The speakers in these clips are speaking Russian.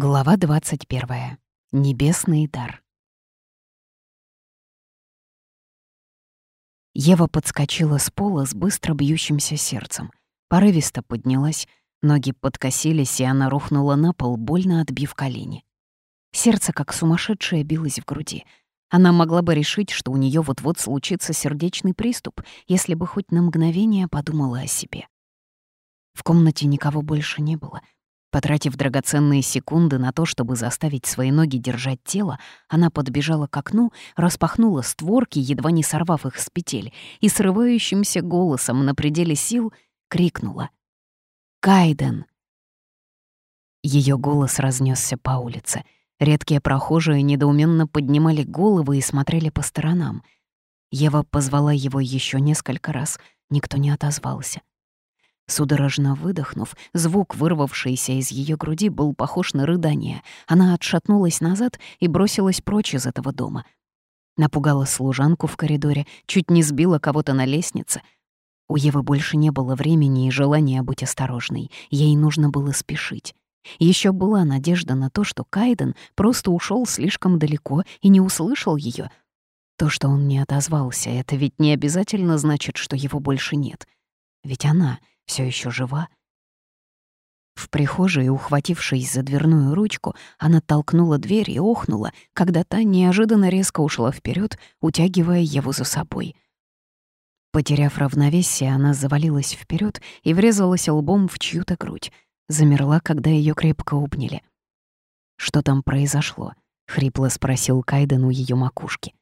Глава 21. Небесный дар. Ева подскочила с пола с быстро бьющимся сердцем. Порывисто поднялась, ноги подкосились, и она рухнула на пол, больно отбив колени. Сердце, как сумасшедшее, билось в груди. Она могла бы решить, что у нее вот-вот случится сердечный приступ, если бы хоть на мгновение подумала о себе. В комнате никого больше не было — Потратив драгоценные секунды на то, чтобы заставить свои ноги держать тело, она подбежала к окну, распахнула створки, едва не сорвав их с петель, и срывающимся голосом на пределе сил крикнула «Кайден!». Ее голос разнесся по улице. Редкие прохожие недоуменно поднимали головы и смотрели по сторонам. Ева позвала его еще несколько раз, никто не отозвался. Судорожно выдохнув, звук, вырвавшийся из ее груди, был похож на рыдание. Она отшатнулась назад и бросилась прочь из этого дома. Напугала служанку в коридоре, чуть не сбила кого-то на лестнице. У Евы больше не было времени и желания быть осторожной. Ей нужно было спешить. Еще была надежда на то, что Кайден просто ушел слишком далеко и не услышал ее. То, что он не отозвался, это ведь не обязательно значит, что его больше нет. Ведь она все еще жива. В прихожей, ухватившись за дверную ручку, она толкнула дверь и охнула, когда та неожиданно резко ушла вперед, утягивая его за собой. Потеряв равновесие, она завалилась вперед и врезалась лбом в чью-то грудь. Замерла, когда ее крепко обняли. «Что там произошло?» — хрипло спросил Кайден у ее макушки.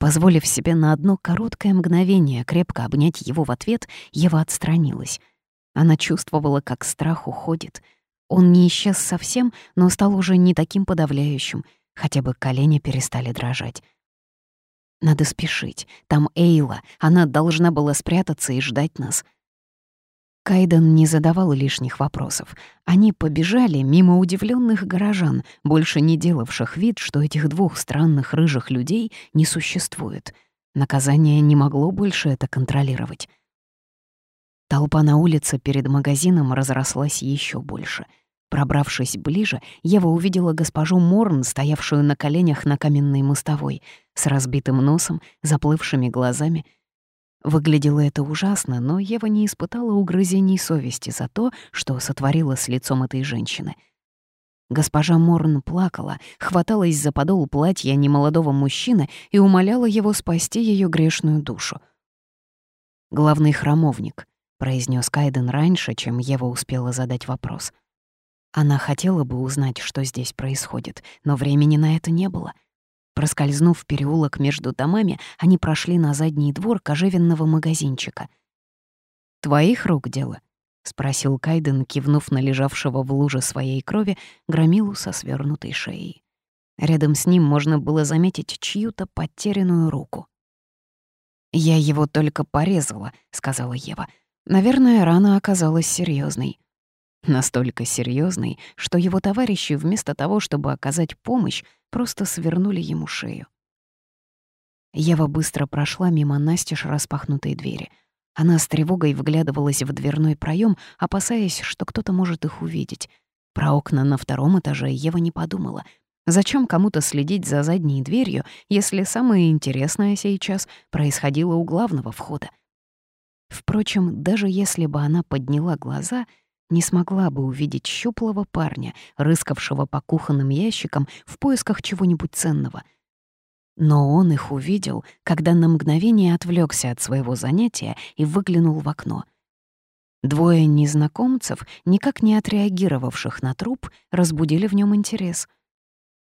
Позволив себе на одно короткое мгновение крепко обнять его в ответ, Ева отстранилась. Она чувствовала, как страх уходит. Он не исчез совсем, но стал уже не таким подавляющим, хотя бы колени перестали дрожать. Надо спешить. Там Эйла. Она должна была спрятаться и ждать нас. Кайден не задавал лишних вопросов. Они побежали мимо удивленных горожан, больше не делавших вид, что этих двух странных рыжих людей не существует. Наказание не могло больше это контролировать. Толпа на улице перед магазином разрослась еще больше. Пробравшись ближе, Ева увидела госпожу Морн, стоявшую на коленях на каменной мостовой, с разбитым носом, заплывшими глазами — Выглядело это ужасно, но Ева не испытала угрызений совести за то, что сотворила с лицом этой женщины. Госпожа Морн плакала, хваталась за подол платья немолодого мужчины и умоляла его спасти ее грешную душу. «Главный храмовник», — произнес Кайден раньше, чем Ева успела задать вопрос. Она хотела бы узнать, что здесь происходит, но времени на это не было — Проскользнув переулок между домами, они прошли на задний двор кожевенного магазинчика. «Твоих рук дело?» — спросил Кайден, кивнув на лежавшего в луже своей крови громилу со свернутой шеей. Рядом с ним можно было заметить чью-то потерянную руку. «Я его только порезала», — сказала Ева. «Наверное, рана оказалась серьезной. Настолько серьезной, что его товарищи вместо того, чтобы оказать помощь, просто свернули ему шею. Ева быстро прошла мимо настежь распахнутой двери. Она с тревогой вглядывалась в дверной проем, опасаясь, что кто-то может их увидеть. Про окна на втором этаже Ева не подумала. Зачем кому-то следить за задней дверью, если самое интересное сейчас происходило у главного входа? Впрочем, даже если бы она подняла глаза — не смогла бы увидеть щуплого парня, рыскавшего по кухонным ящикам в поисках чего-нибудь ценного. Но он их увидел, когда на мгновение отвлекся от своего занятия и выглянул в окно. Двое незнакомцев, никак не отреагировавших на труп, разбудили в нем интерес.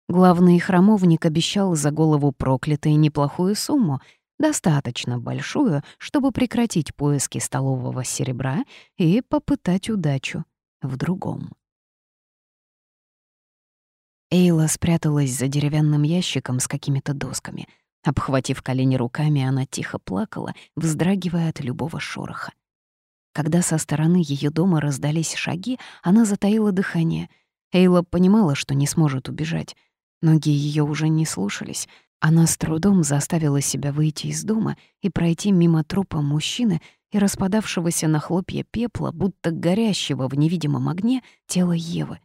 Главный храмовник обещал за голову проклятой неплохую сумму — достаточно большую, чтобы прекратить поиски столового серебра и попытать удачу в другом. Эйла спряталась за деревянным ящиком с какими-то досками. Обхватив колени руками, она тихо плакала, вздрагивая от любого шороха. Когда со стороны ее дома раздались шаги, она затаила дыхание. Эйла понимала, что не сможет убежать. Ноги ее уже не слушались, она с трудом заставила себя выйти из дома и пройти мимо трупа мужчины и распадавшегося на хлопья пепла, будто горящего в невидимом огне, тела Евы.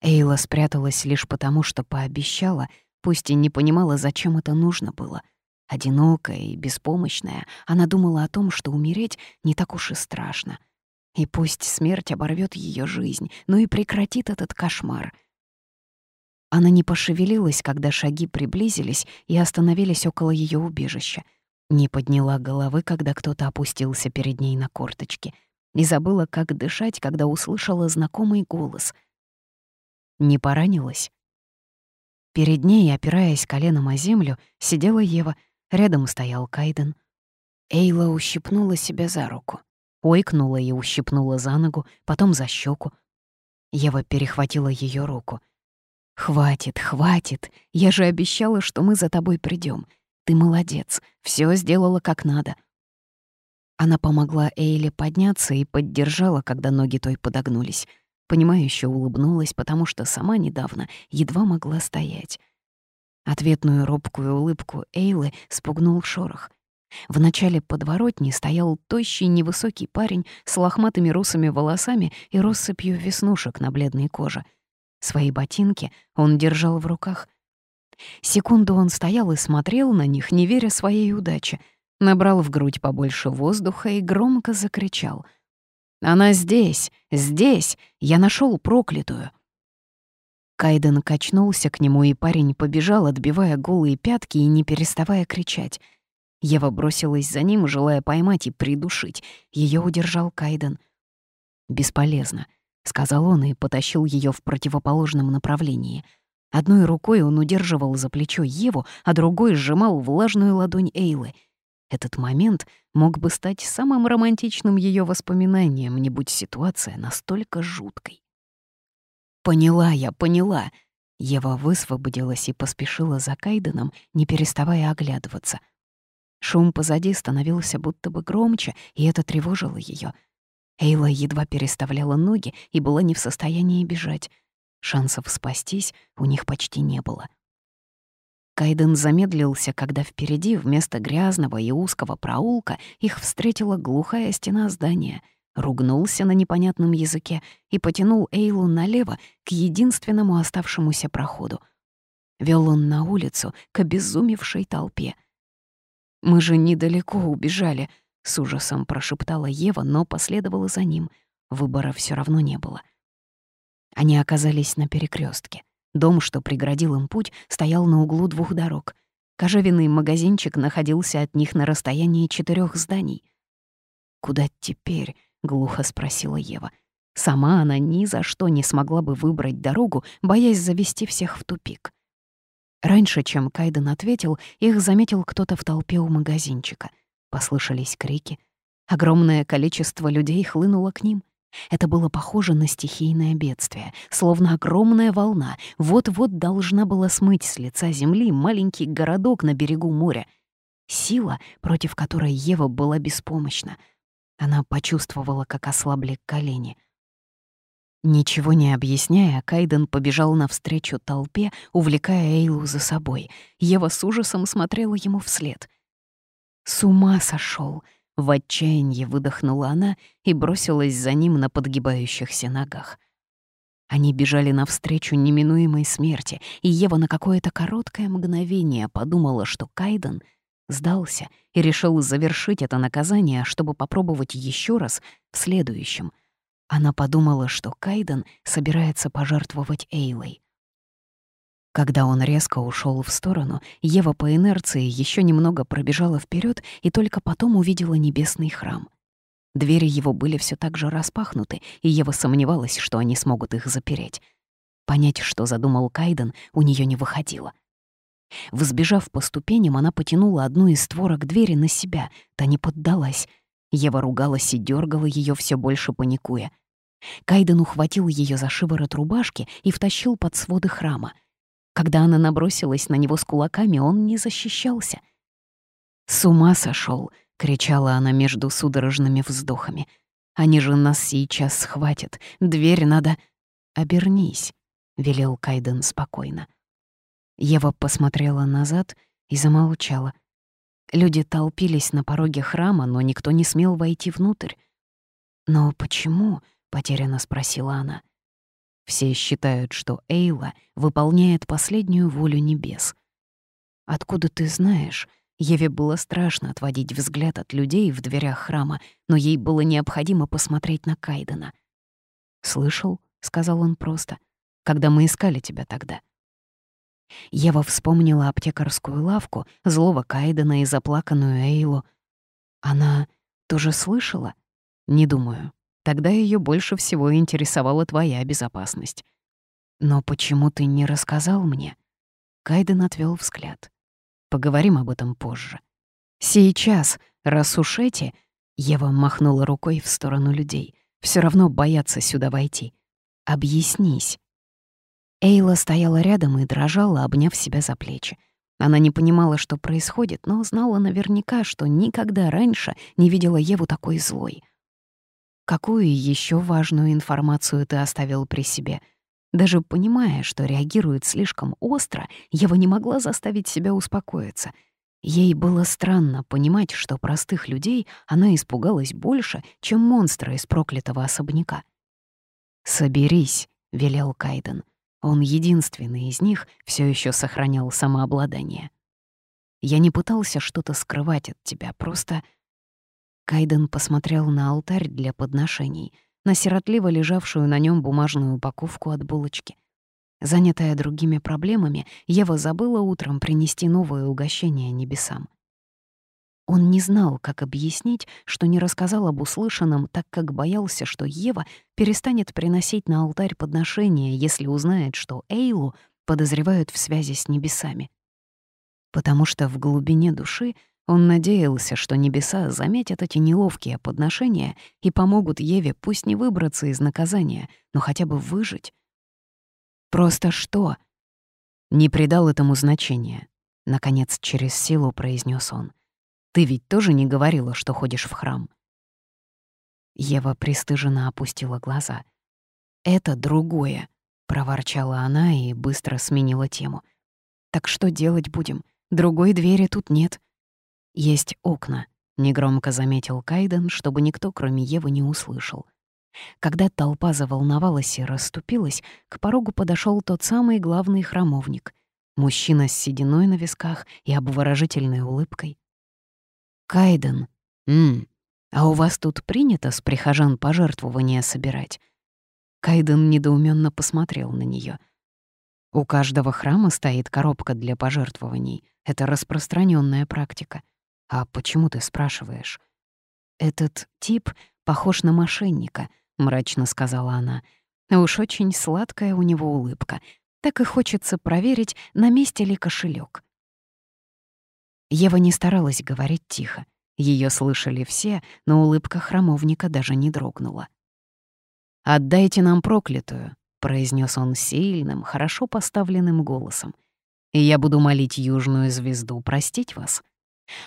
Эйла спряталась лишь потому, что пообещала, пусть и не понимала, зачем это нужно было. Одинокая и беспомощная, она думала о том, что умереть не так уж и страшно. И пусть смерть оборвет ее жизнь, но и прекратит этот кошмар. Она не пошевелилась, когда шаги приблизились и остановились около ее убежища. Не подняла головы, когда кто-то опустился перед ней на корточки. Не забыла, как дышать, когда услышала знакомый голос. Не поранилась? Перед ней, опираясь коленом о землю, сидела Ева, рядом стоял Кайден. Эйла ущипнула себя за руку. Ойкнула и ущипнула за ногу, потом за щеку. Ева перехватила ее руку. «Хватит, хватит. Я же обещала, что мы за тобой придем. Ты молодец, все сделала как надо». Она помогла Эйле подняться и поддержала, когда ноги той подогнулись. Понимающе улыбнулась, потому что сама недавно едва могла стоять. Ответную робкую улыбку Эйлы спугнул шорох — в начале подворотни стоял тощий невысокий парень с лохматыми русыми волосами и россыпью веснушек на бледной коже. Свои ботинки он держал в руках. Секунду он стоял и смотрел на них, не веря своей удаче. Набрал в грудь побольше воздуха и громко закричал. «Она здесь! Здесь! Я нашел проклятую!» Кайден качнулся к нему, и парень побежал, отбивая голые пятки и не переставая кричать — Ева бросилась за ним, желая поймать и придушить. Ее удержал Кайден. «Бесполезно», — сказал он и потащил ее в противоположном направлении. Одной рукой он удерживал за плечо Еву, а другой сжимал влажную ладонь Эйлы. Этот момент мог бы стать самым романтичным ее воспоминанием, не будь ситуация настолько жуткой. «Поняла я, поняла», Ева высвободилась и поспешила за Кайденом, не переставая оглядываться — Шум позади становился будто бы громче, и это тревожило ее. Эйла едва переставляла ноги и была не в состоянии бежать. Шансов спастись у них почти не было. Кайден замедлился, когда впереди, вместо грязного и узкого проулка, их встретила глухая стена здания, ругнулся на непонятном языке и потянул Эйлу налево к единственному оставшемуся проходу. Вел он на улицу к обезумевшей толпе — «Мы же недалеко убежали», — с ужасом прошептала Ева, но последовала за ним. Выбора все равно не было. Они оказались на перекрестке. Дом, что преградил им путь, стоял на углу двух дорог. Кожевенный магазинчик находился от них на расстоянии четырех зданий. «Куда теперь?» — глухо спросила Ева. Сама она ни за что не смогла бы выбрать дорогу, боясь завести всех в тупик. Раньше, чем Кайден ответил, их заметил кто-то в толпе у магазинчика. Послышались крики. Огромное количество людей хлынуло к ним. Это было похоже на стихийное бедствие, словно огромная волна вот-вот должна была смыть с лица земли маленький городок на берегу моря. Сила, против которой Ева была беспомощна. Она почувствовала, как ослабли колени — Ничего не объясняя, Кайден побежал навстречу толпе, увлекая Эйлу за собой. Ева с ужасом смотрела ему вслед. «С ума сошел! В отчаянии выдохнула она и бросилась за ним на подгибающихся ногах. Они бежали навстречу неминуемой смерти, и Ева на какое-то короткое мгновение подумала, что Кайден сдался и решил завершить это наказание, чтобы попробовать еще раз в следующем — она подумала, что Кайден собирается пожертвовать Эйлой. Когда он резко ушел в сторону, Ева по инерции еще немного пробежала вперед и только потом увидела небесный храм. Двери его были все так же распахнуты, и Ева сомневалась, что они смогут их запереть. Понять, что задумал Кайден, у нее не выходило. Взбежав по ступеням, она потянула одну из створок двери на себя, та не поддалась. Ева ругалась и дергала ее все больше паникуя — Кайден ухватил ее за шиворот рубашки и втащил под своды храма. Когда она набросилась на него с кулаками, он не защищался. «С ума сошел! кричала она между судорожными вздохами. «Они же нас сейчас схватят. Дверь надо...» «Обернись», — велел Кайден спокойно. Ева посмотрела назад и замолчала. Люди толпились на пороге храма, но никто не смел войти внутрь. «Но почему?» потерянно спросила она. Все считают, что Эйла выполняет последнюю волю небес. Откуда ты знаешь? Еве было страшно отводить взгляд от людей в дверях храма, но ей было необходимо посмотреть на Кайдена. «Слышал?» — сказал он просто. «Когда мы искали тебя тогда». Ева вспомнила аптекарскую лавку, злого Кайдена и заплаканную Эйлу. Она тоже слышала? Не думаю. Тогда ее больше всего интересовала твоя безопасность. Но почему ты не рассказал мне? Кайден отвел взгляд. Поговорим об этом позже. Сейчас, раз уж эти... Ева махнула рукой в сторону людей. Все равно боятся сюда войти. Объяснись. Эйла стояла рядом и дрожала, обняв себя за плечи. Она не понимала, что происходит, но знала наверняка, что никогда раньше не видела Еву такой злой. Какую еще важную информацию ты оставил при себе? Даже понимая, что реагирует слишком остро, Ева не могла заставить себя успокоиться. Ей было странно понимать, что простых людей она испугалась больше, чем монстра из проклятого особняка. «Соберись», — велел Кайден. Он единственный из них все еще сохранял самообладание. «Я не пытался что-то скрывать от тебя, просто Кайден посмотрел на алтарь для подношений, на сиротливо лежавшую на нем бумажную упаковку от булочки. Занятая другими проблемами, Ева забыла утром принести новое угощение небесам. Он не знал, как объяснить, что не рассказал об услышанном, так как боялся, что Ева перестанет приносить на алтарь подношения, если узнает, что Эйлу подозревают в связи с небесами. Потому что в глубине души он надеялся, что небеса заметят эти неловкие подношения и помогут Еве пусть не выбраться из наказания, но хотя бы выжить. «Просто что?» Не придал этому значения. Наконец, через силу произнес он. «Ты ведь тоже не говорила, что ходишь в храм?» Ева пристыженно опустила глаза. «Это другое», — проворчала она и быстро сменила тему. «Так что делать будем? Другой двери тут нет». «Есть окна», — негромко заметил Кайден, чтобы никто, кроме Евы, не услышал. Когда толпа заволновалась и расступилась, к порогу подошел тот самый главный храмовник. Мужчина с сединой на висках и обворожительной улыбкой. «Кайден, м, а у вас тут принято с прихожан пожертвования собирать?» Кайден недоуменно посмотрел на нее. «У каждого храма стоит коробка для пожертвований. Это распространенная практика. «А почему ты спрашиваешь?» «Этот тип похож на мошенника», — мрачно сказала она. «Уж очень сладкая у него улыбка. Так и хочется проверить, на месте ли кошелек. Ева не старалась говорить тихо. Ее слышали все, но улыбка храмовника даже не дрогнула. «Отдайте нам проклятую», — произнес он сильным, хорошо поставленным голосом. «И я буду молить южную звезду простить вас.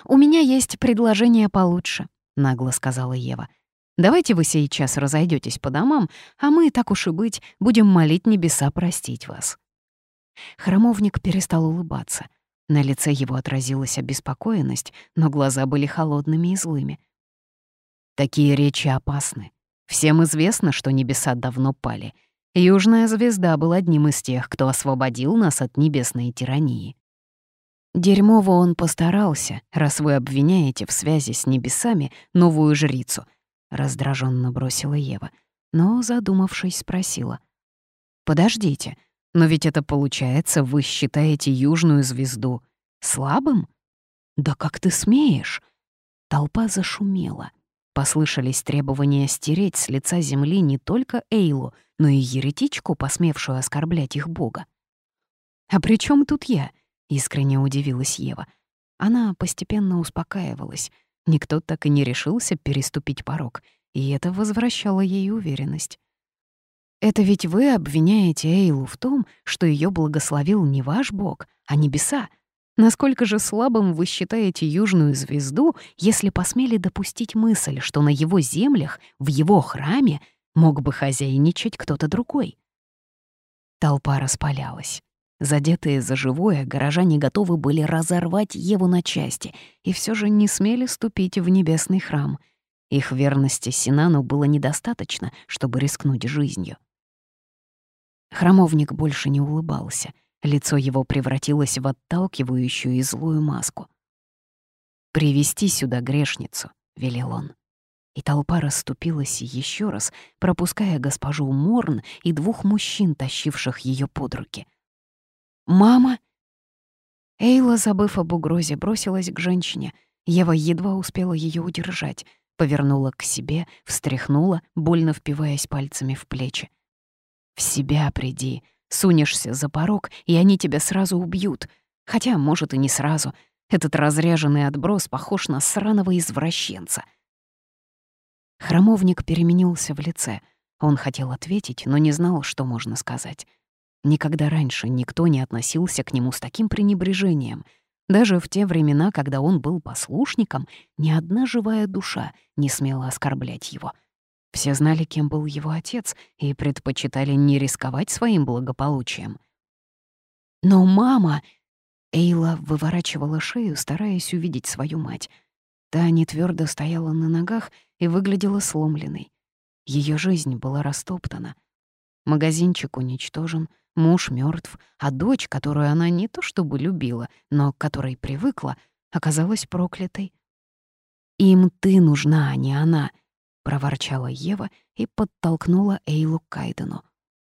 «У меня есть предложение получше», — нагло сказала Ева. «Давайте вы сейчас разойдетесь по домам, а мы, так уж и быть, будем молить небеса простить вас». Хромовник перестал улыбаться. На лице его отразилась обеспокоенность, но глаза были холодными и злыми. Такие речи опасны. Всем известно, что небеса давно пали. Южная звезда был одним из тех, кто освободил нас от небесной тирании. Дерьмово он постарался, раз вы обвиняете в связи с небесами новую жрицу, раздраженно бросила Ева, но, задумавшись, спросила. Подождите, но ведь это получается, вы считаете южную звезду слабым? Да как ты смеешь? Толпа зашумела. Послышались требования стереть с лица земли не только Эйлу, но и еретичку, посмевшую оскорблять их бога. «А при чем тут я?» — искренне удивилась Ева. Она постепенно успокаивалась. Никто так и не решился переступить порог, и это возвращало ей уверенность. «Это ведь вы обвиняете Эйлу в том, что ее благословил не ваш бог, а небеса. Насколько же слабым вы считаете южную звезду, если посмели допустить мысль, что на его землях, в его храме, мог бы хозяйничать кто-то другой?» Толпа распалялась. Задетые за живое, горожане готовы были разорвать Еву на части и все же не смели ступить в небесный храм. Их верности Синану было недостаточно, чтобы рискнуть жизнью. Храмовник больше не улыбался. Лицо его превратилось в отталкивающую и злую маску. «Привести сюда грешницу», — велел он. И толпа расступилась еще раз, пропуская госпожу Морн и двух мужчин, тащивших ее под руки. «Мама!» Эйла, забыв об угрозе, бросилась к женщине. Ева едва успела ее удержать, повернула к себе, встряхнула, больно впиваясь пальцами в плечи. «В себя приди, сунешься за порог, и они тебя сразу убьют. Хотя, может, и не сразу. Этот разряженный отброс похож на сраного извращенца». Хромовник переменился в лице. Он хотел ответить, но не знал, что можно сказать. Никогда раньше никто не относился к нему с таким пренебрежением. Даже в те времена, когда он был послушником, ни одна живая душа не смела оскорблять его. Все знали, кем был его отец, и предпочитали не рисковать своим благополучием. «Но мама...» Эйла выворачивала шею, стараясь увидеть свою мать. Та не твердо стояла на ногах и выглядела сломленной. Ее жизнь была растоптана. Магазинчик уничтожен — Муж мертв, а дочь, которую она не то чтобы любила, но к которой привыкла, оказалась проклятой. «Им ты нужна, а не она», — проворчала Ева и подтолкнула Эйлу к Кайдену.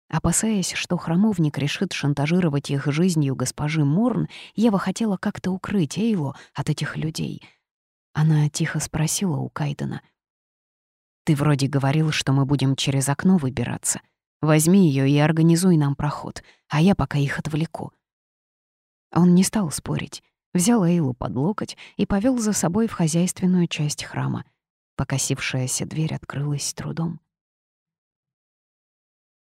Опасаясь, что храмовник решит шантажировать их жизнью госпожи Морн, Ева хотела как-то укрыть Эйлу от этих людей. Она тихо спросила у Кайдена. «Ты вроде говорил, что мы будем через окно выбираться. Возьми ее и организуй нам проход, а я пока их отвлеку». Он не стал спорить, взял Эйлу под локоть и повел за собой в хозяйственную часть храма. Покосившаяся дверь открылась с трудом.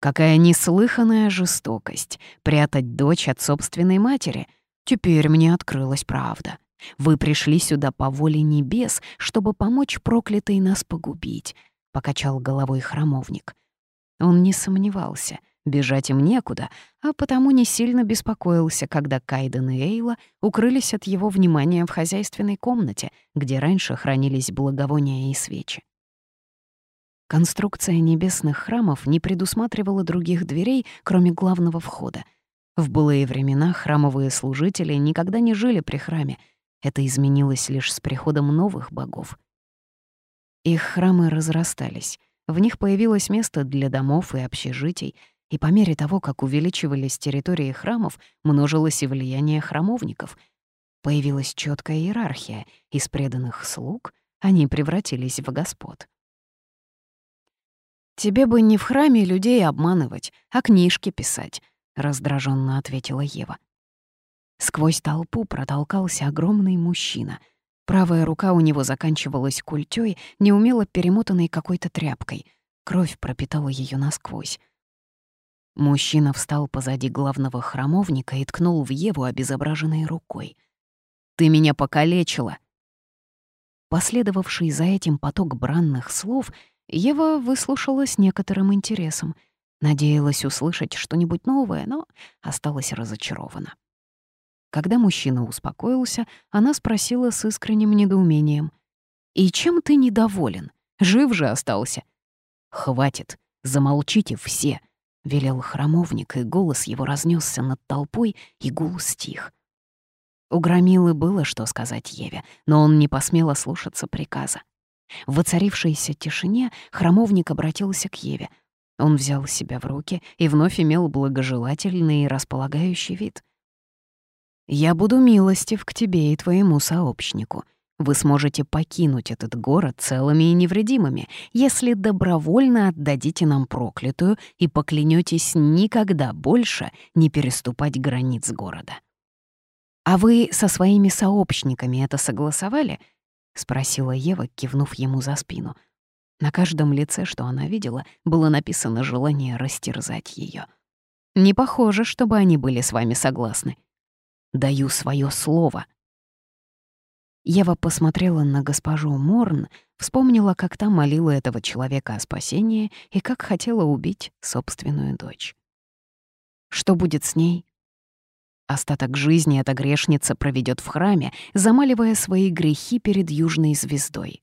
Какая неслыханная жестокость — прятать дочь от собственной матери. Теперь мне открылась правда. Вы пришли сюда по воле небес, чтобы помочь проклятой нас погубить, — покачал головой храмовник. Он не сомневался, бежать им некуда, а потому не сильно беспокоился, когда Кайден и Эйла укрылись от его внимания в хозяйственной комнате, где раньше хранились благовония и свечи. Конструкция небесных храмов не предусматривала других дверей, кроме главного входа. В былые времена храмовые служители никогда не жили при храме. Это изменилось лишь с приходом новых богов. Их храмы разрастались, в них появилось место для домов и общежитий, и по мере того, как увеличивались территории храмов, множилось и влияние храмовников. Появилась четкая иерархия, из преданных слуг они превратились в господ. «Тебе бы не в храме людей обманывать, а книжки писать», — раздраженно ответила Ева. Сквозь толпу протолкался огромный мужчина — Правая рука у него заканчивалась культёй, неумело перемотанной какой-то тряпкой. Кровь пропитала ее насквозь. Мужчина встал позади главного храмовника и ткнул в Еву обезображенной рукой. «Ты меня покалечила!» Последовавший за этим поток бранных слов, Ева выслушала с некоторым интересом. Надеялась услышать что-нибудь новое, но осталась разочарована. Когда мужчина успокоился, она спросила с искренним недоумением. «И чем ты недоволен? Жив же остался?» «Хватит, замолчите все», — велел храмовник, и голос его разнесся над толпой, и гул стих. У Громилы было что сказать Еве, но он не посмел ослушаться приказа. В воцарившейся тишине храмовник обратился к Еве. Он взял себя в руки и вновь имел благожелательный и располагающий вид — я буду милостив к тебе и твоему сообщнику. Вы сможете покинуть этот город целыми и невредимыми, если добровольно отдадите нам проклятую и поклянетесь никогда больше не переступать границ города. «А вы со своими сообщниками это согласовали?» — спросила Ева, кивнув ему за спину. На каждом лице, что она видела, было написано желание растерзать ее. «Не похоже, чтобы они были с вами согласны», Даю свое слово». Ева посмотрела на госпожу Морн, вспомнила, как та молила этого человека о спасении и как хотела убить собственную дочь. Что будет с ней? Остаток жизни эта грешница проведет в храме, замаливая свои грехи перед южной звездой.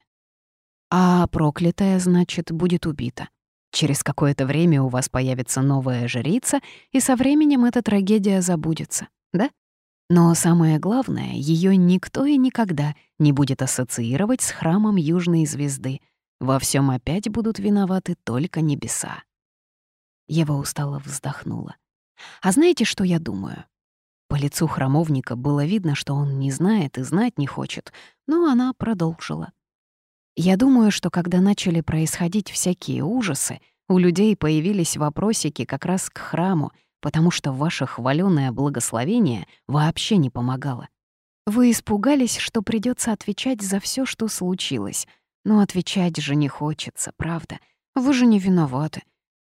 А проклятая, значит, будет убита. Через какое-то время у вас появится новая жрица, и со временем эта трагедия забудется, да? Но самое главное, ее никто и никогда не будет ассоциировать с храмом Южной Звезды. Во всем опять будут виноваты только небеса. Ева устало вздохнула. А знаете, что я думаю? По лицу храмовника было видно, что он не знает и знать не хочет, но она продолжила. Я думаю, что когда начали происходить всякие ужасы, у людей появились вопросики как раз к храму, потому что ваше хвалёное благословение вообще не помогало. Вы испугались, что придется отвечать за все, что случилось. Но отвечать же не хочется, правда? Вы же не виноваты.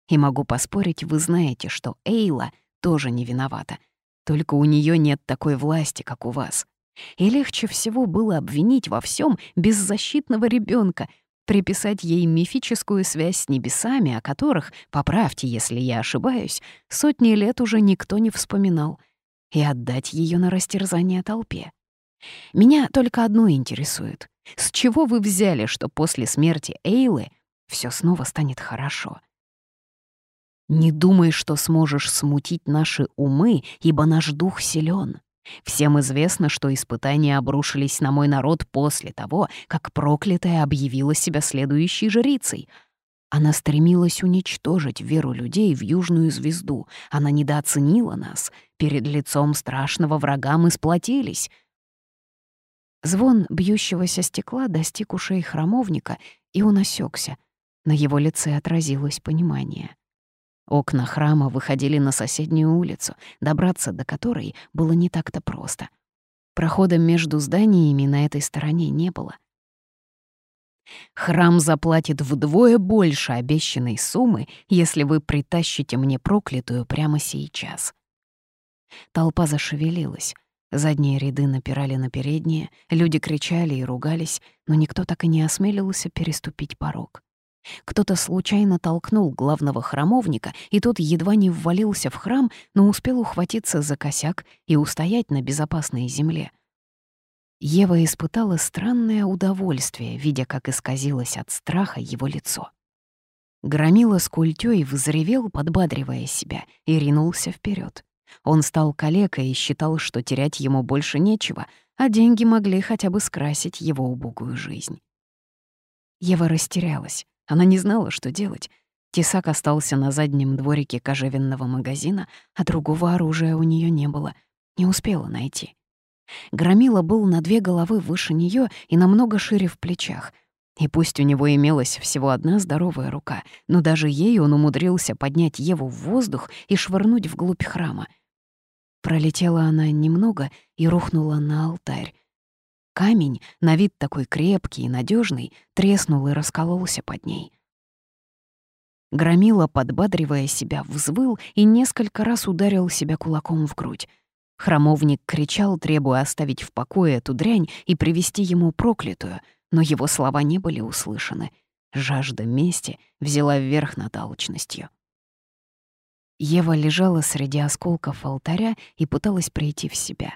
И могу поспорить, вы знаете, что Эйла тоже не виновата. Только у нее нет такой власти, как у вас. И легче всего было обвинить во всем беззащитного ребенка, приписать ей мифическую связь с небесами, о которых, поправьте, если я ошибаюсь, сотни лет уже никто не вспоминал, и отдать ее на растерзание толпе. Меня только одно интересует. С чего вы взяли, что после смерти Эйлы все снова станет хорошо? Не думай, что сможешь смутить наши умы, ибо наш дух силен. Всем известно, что испытания обрушились на мой народ после того, как проклятая объявила себя следующей жрицей. Она стремилась уничтожить веру людей в Южную звезду. Она недооценила нас. Перед лицом страшного врага мы сплотились. Звон бьющегося стекла достиг ушей храмовника, и он осекся. На его лице отразилось понимание. Окна храма выходили на соседнюю улицу, добраться до которой было не так-то просто. Прохода между зданиями на этой стороне не было. Храм заплатит вдвое больше обещанной суммы, если вы притащите мне проклятую прямо сейчас. Толпа зашевелилась. Задние ряды напирали на передние, люди кричали и ругались, но никто так и не осмелился переступить порог. Кто-то случайно толкнул главного храмовника, и тот едва не ввалился в храм, но успел ухватиться за косяк и устоять на безопасной земле. Ева испытала странное удовольствие, видя, как исказилось от страха его лицо. Громила с культёй взревел, подбадривая себя, и ринулся вперед. Он стал калекой и считал, что терять ему больше нечего, а деньги могли хотя бы скрасить его убогую жизнь. Ева растерялась. Она не знала, что делать. Тесак остался на заднем дворике кожевенного магазина, а другого оружия у нее не было. Не успела найти. Громила был на две головы выше нее и намного шире в плечах. И пусть у него имелась всего одна здоровая рука, но даже ей он умудрился поднять Еву в воздух и швырнуть вглубь храма. Пролетела она немного и рухнула на алтарь, Камень, на вид такой крепкий и надежный, треснул и раскололся под ней. Громила, подбадривая себя, взвыл и несколько раз ударил себя кулаком в грудь. Хромовник кричал, требуя оставить в покое эту дрянь и привести ему проклятую, но его слова не были услышаны. Жажда мести взяла вверх над алчностью. Ева лежала среди осколков алтаря и пыталась прийти в себя.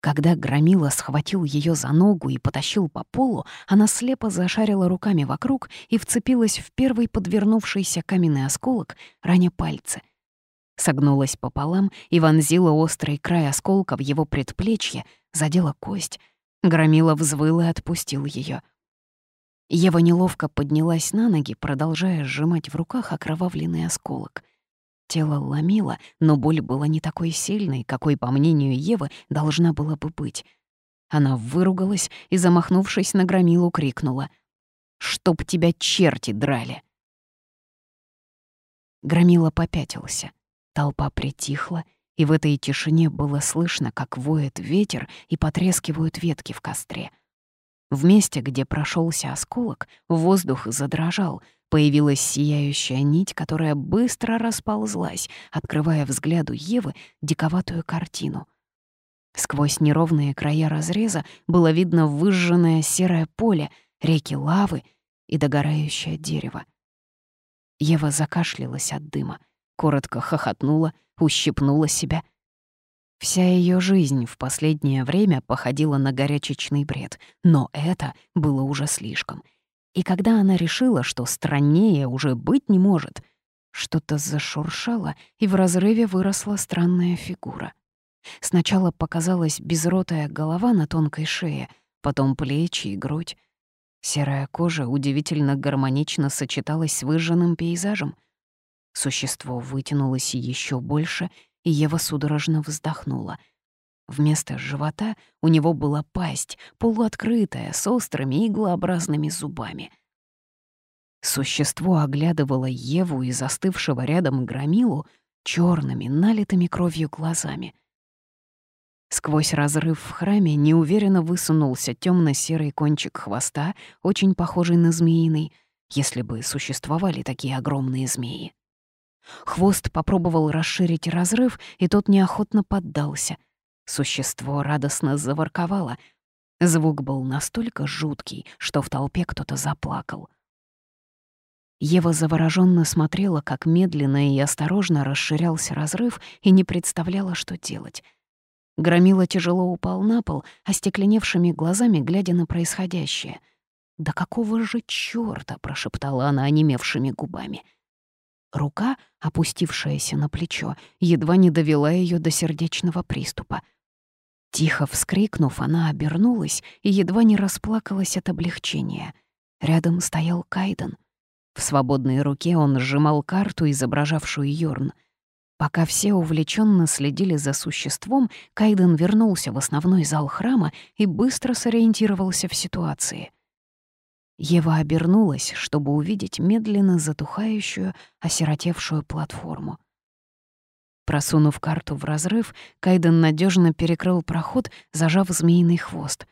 Когда Громила схватил ее за ногу и потащил по полу, она слепо зашарила руками вокруг и вцепилась в первый подвернувшийся каменный осколок, раня пальцы. Согнулась пополам и вонзила острый край осколка в его предплечье, задела кость. Громила взвыл и отпустил ее. Ева неловко поднялась на ноги, продолжая сжимать в руках окровавленный осколок — Тело ломило, но боль была не такой сильной, какой, по мнению Евы, должна была бы быть. Она выругалась и, замахнувшись на громилу, крикнула. «Чтоб тебя черти драли!» Громила попятился. Толпа притихла, и в этой тишине было слышно, как воет ветер и потрескивают ветки в костре. В месте, где прошелся осколок, воздух задрожал, Появилась сияющая нить, которая быстро расползлась, открывая взгляду Евы диковатую картину. Сквозь неровные края разреза было видно выжженное серое поле, реки лавы и догорающее дерево. Ева закашлялась от дыма, коротко хохотнула, ущипнула себя. Вся ее жизнь в последнее время походила на горячечный бред, но это было уже слишком — И когда она решила, что страннее уже быть не может, что-то зашуршало, и в разрыве выросла странная фигура. Сначала показалась безротая голова на тонкой шее, потом плечи и грудь. Серая кожа удивительно гармонично сочеталась с выжженным пейзажем. Существо вытянулось еще больше, и Ева судорожно вздохнула. Вместо живота у него была пасть, полуоткрытая, с острыми иглообразными зубами. Существо оглядывало Еву и застывшего рядом громилу черными, налитыми кровью глазами. Сквозь разрыв в храме неуверенно высунулся темно серый кончик хвоста, очень похожий на змеиный, если бы существовали такие огромные змеи. Хвост попробовал расширить разрыв, и тот неохотно поддался. Существо радостно заворковало. Звук был настолько жуткий, что в толпе кто-то заплакал. Ева завороженно смотрела, как медленно и осторожно расширялся разрыв, и не представляла, что делать. Громила тяжело упал на пол, остекленевшими глазами глядя на происходящее. «Да какого же чёрта?» — прошептала она онемевшими губами. Рука, опустившаяся на плечо, едва не довела ее до сердечного приступа. Тихо вскрикнув, она обернулась и едва не расплакалась от облегчения. Рядом стоял Кайден. В свободной руке он сжимал карту, изображавшую Йорн. Пока все увлеченно следили за существом, Кайден вернулся в основной зал храма и быстро сориентировался в ситуации — Ева обернулась, чтобы увидеть медленно затухающую, осиротевшую платформу. Просунув карту в разрыв, Кайден надежно перекрыл проход, зажав змеиный хвост.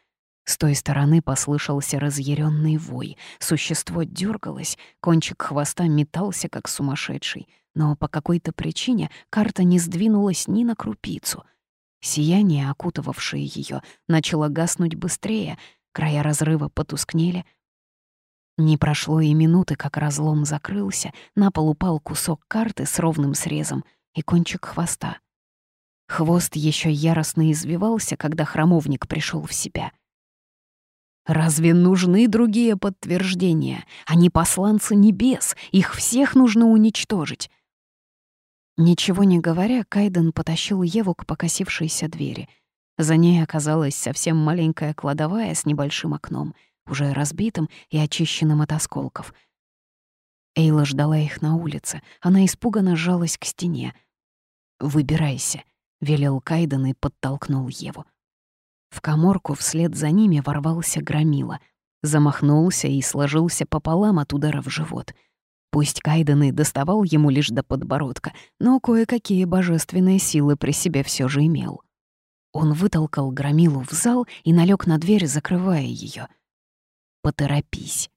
С той стороны послышался разъяренный вой. Существо дергалось, кончик хвоста метался, как сумасшедший, но по какой-то причине карта не сдвинулась ни на крупицу. Сияние, окутывавшее ее, начало гаснуть быстрее, края разрыва потускнели, не прошло и минуты, как разлом закрылся, на пол упал кусок карты с ровным срезом и кончик хвоста. Хвост еще яростно извивался, когда храмовник пришел в себя. «Разве нужны другие подтверждения? Они посланцы небес, их всех нужно уничтожить!» Ничего не говоря, Кайден потащил Еву к покосившейся двери. За ней оказалась совсем маленькая кладовая с небольшим окном — уже разбитым и очищенным от осколков. Эйла ждала их на улице. Она испуганно сжалась к стене. «Выбирайся», — велел Кайден и подтолкнул Еву. В коморку вслед за ними ворвался громила. Замахнулся и сложился пополам от удара в живот. Пусть Кайден и доставал ему лишь до подбородка, но кое-какие божественные силы при себе все же имел. Он вытолкал громилу в зал и налег на дверь, закрывая ее. Поторопись.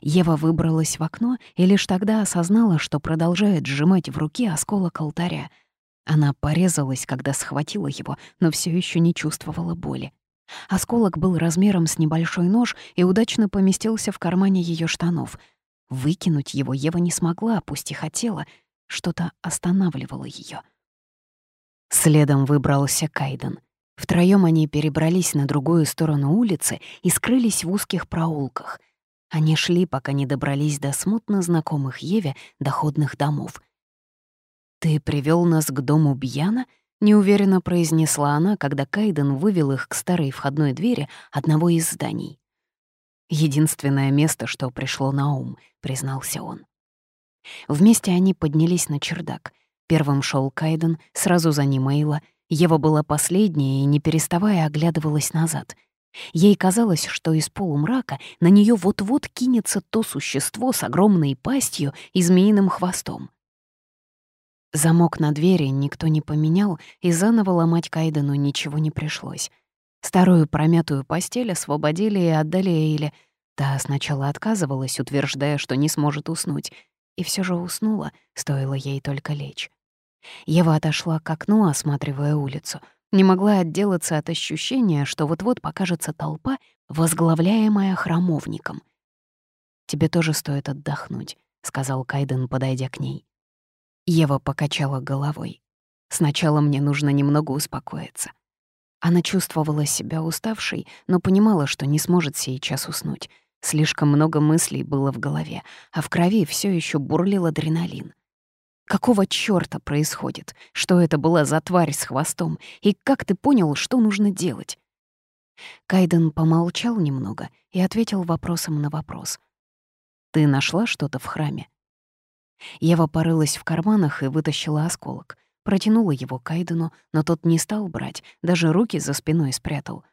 Ева выбралась в окно и лишь тогда осознала, что продолжает сжимать в руке осколок алтаря. Она порезалась, когда схватила его, но все еще не чувствовала боли. Осколок был размером с небольшой нож и удачно поместился в кармане ее штанов. Выкинуть его Ева не смогла, пусть и хотела. Что-то останавливало ее. Следом выбрался Кайден. Втроем они перебрались на другую сторону улицы и скрылись в узких проулках. Они шли, пока не добрались до смутно знакомых Еве доходных домов. «Ты привел нас к дому Бьяна?» — неуверенно произнесла она, когда Кайден вывел их к старой входной двери одного из зданий. «Единственное место, что пришло на ум», — признался он. Вместе они поднялись на чердак. Первым шел Кайден, сразу за ним Эйла — Ева была последняя и, не переставая, оглядывалась назад. Ей казалось, что из полумрака на нее вот-вот кинется то существо с огромной пастью и змеиным хвостом. Замок на двери никто не поменял, и заново ломать Кайдену ничего не пришлось. Старую промятую постель освободили и отдали Эйле. Та сначала отказывалась, утверждая, что не сможет уснуть, и все же уснула, стоило ей только лечь. Ева отошла к окну, осматривая улицу. Не могла отделаться от ощущения, что вот-вот покажется толпа, возглавляемая храмовником. «Тебе тоже стоит отдохнуть», — сказал Кайден, подойдя к ней. Ева покачала головой. «Сначала мне нужно немного успокоиться». Она чувствовала себя уставшей, но понимала, что не сможет сейчас уснуть. Слишком много мыслей было в голове, а в крови все еще бурлил адреналин. Какого чёрта происходит? Что это была за тварь с хвостом? И как ты понял, что нужно делать? Кайден помолчал немного и ответил вопросом на вопрос. «Ты нашла что-то в храме?» Ева порылась в карманах и вытащила осколок. Протянула его Кайдену, но тот не стал брать, даже руки за спиной спрятал.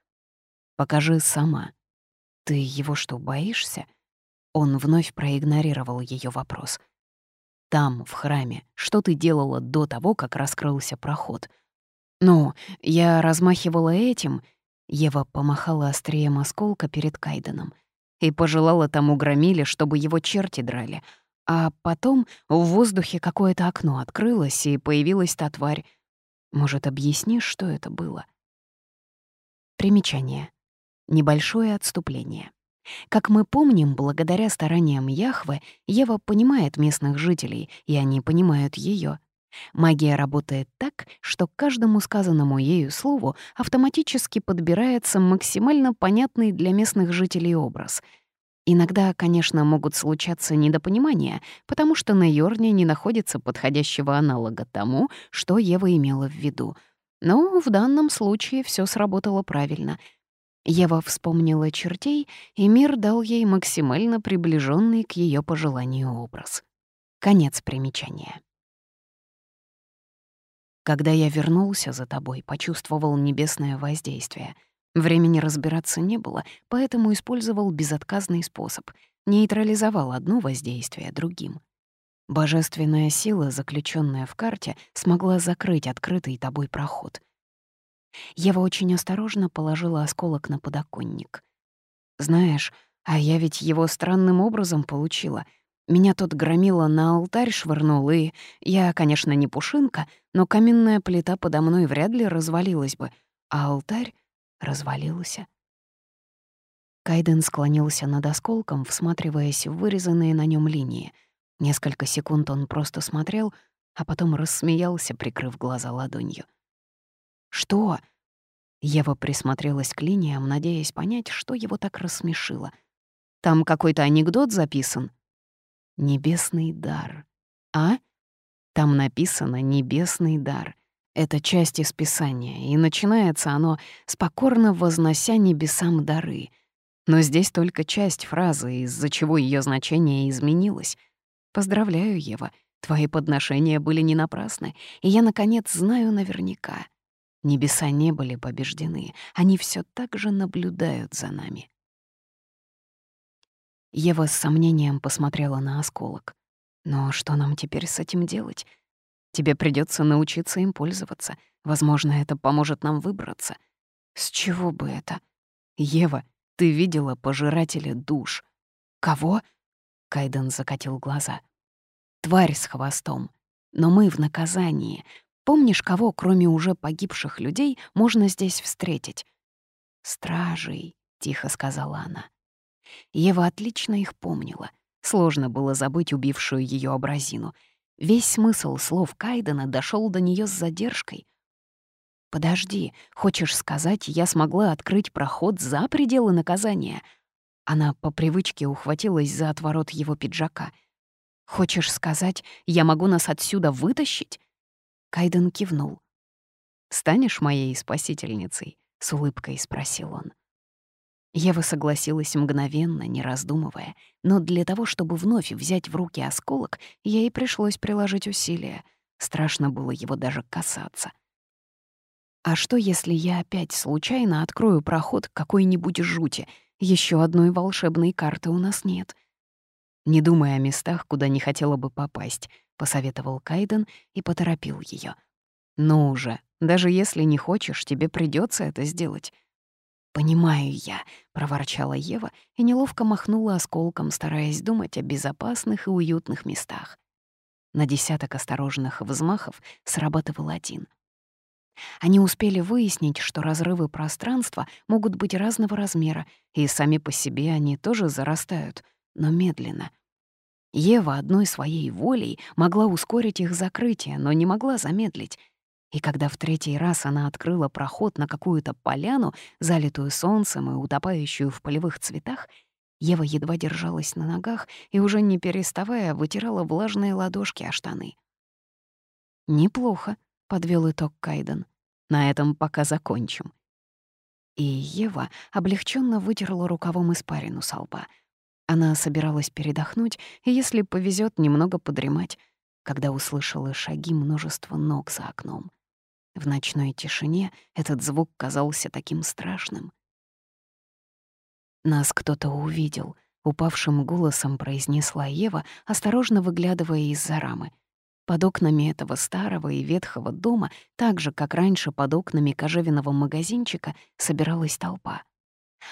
«Покажи сама». «Ты его что, боишься?» Он вновь проигнорировал ее вопрос. «Там, в храме, что ты делала до того, как раскрылся проход?» «Ну, я размахивала этим...» Ева помахала острием осколка перед Кайденом и пожелала тому громиле, чтобы его черти драли — а потом в воздухе какое-то окно открылось, и появилась та тварь. Может, объяснишь, что это было? Примечание. Небольшое отступление. Как мы помним, благодаря стараниям Яхвы, Ева понимает местных жителей, и они понимают ее. Магия работает так, что каждому сказанному ею слову автоматически подбирается максимально понятный для местных жителей образ — Иногда, конечно, могут случаться недопонимания, потому что на Йорне не находится подходящего аналога тому, что Ева имела в виду. Но в данном случае все сработало правильно. Ева вспомнила чертей, и мир дал ей максимально приближенный к ее пожеланию образ. Конец примечания. Когда я вернулся за тобой, почувствовал небесное воздействие — Времени разбираться не было, поэтому использовал безотказный способ — нейтрализовал одно воздействие другим. Божественная сила, заключенная в карте, смогла закрыть открытый тобой проход. Ева очень осторожно положила осколок на подоконник. «Знаешь, а я ведь его странным образом получила. Меня тут громило на алтарь швырнул, и я, конечно, не пушинка, но каменная плита подо мной вряд ли развалилась бы, а алтарь развалился. Кайден склонился над осколком, всматриваясь в вырезанные на нем линии. Несколько секунд он просто смотрел, а потом рассмеялся, прикрыв глаза ладонью. «Что?» Ева присмотрелась к линиям, надеясь понять, что его так рассмешило. «Там какой-то анекдот записан?» «Небесный дар». «А?» Там написано «небесный дар». Это часть из Писания, и начинается оно с «покорно вознося небесам дары». Но здесь только часть фразы, из-за чего ее значение изменилось. Поздравляю, Ева, твои подношения были не напрасны, и я, наконец, знаю наверняка. Небеса не были побеждены, они все так же наблюдают за нами. Ева с сомнением посмотрела на осколок. Но что нам теперь с этим делать? Тебе придется научиться им пользоваться. Возможно, это поможет нам выбраться. С чего бы это? Ева, ты видела пожирателя душ. Кого? Кайден закатил глаза. Тварь с хвостом. Но мы в наказании. Помнишь, кого, кроме уже погибших людей, можно здесь встретить? Стражей, тихо сказала она. Ева отлично их помнила. Сложно было забыть убившую ее образину — Весь смысл слов Кайдена дошел до нее с задержкой. «Подожди, хочешь сказать, я смогла открыть проход за пределы наказания?» Она по привычке ухватилась за отворот его пиджака. «Хочешь сказать, я могу нас отсюда вытащить?» Кайден кивнул. «Станешь моей спасительницей?» — с улыбкой спросил он. Ева согласилась мгновенно, не раздумывая, но для того, чтобы вновь взять в руки осколок, ей пришлось приложить усилия. Страшно было его даже касаться. А что, если я опять случайно открою проход к какой-нибудь жути? Еще одной волшебной карты у нас нет. Не думай о местах, куда не хотела бы попасть, посоветовал Кайден и поторопил ее. Ну уже, даже если не хочешь, тебе придется это сделать. «Понимаю я», — проворчала Ева и неловко махнула осколком, стараясь думать о безопасных и уютных местах. На десяток осторожных взмахов срабатывал один. Они успели выяснить, что разрывы пространства могут быть разного размера, и сами по себе они тоже зарастают, но медленно. Ева одной своей волей могла ускорить их закрытие, но не могла замедлить — и когда в третий раз она открыла проход на какую-то поляну, залитую солнцем и утопающую в полевых цветах, Ева едва держалась на ногах и уже не переставая вытирала влажные ладошки о штаны. «Неплохо», — подвел итог Кайден. «На этом пока закончим». И Ева облегченно вытерла рукавом испарину со лба. Она собиралась передохнуть и, если повезет, немного подремать, когда услышала шаги множества ног за окном. В ночной тишине этот звук казался таким страшным. «Нас кто-то увидел», — упавшим голосом произнесла Ева, осторожно выглядывая из-за рамы. Под окнами этого старого и ветхого дома, так же, как раньше под окнами кожевенного магазинчика, собиралась толпа.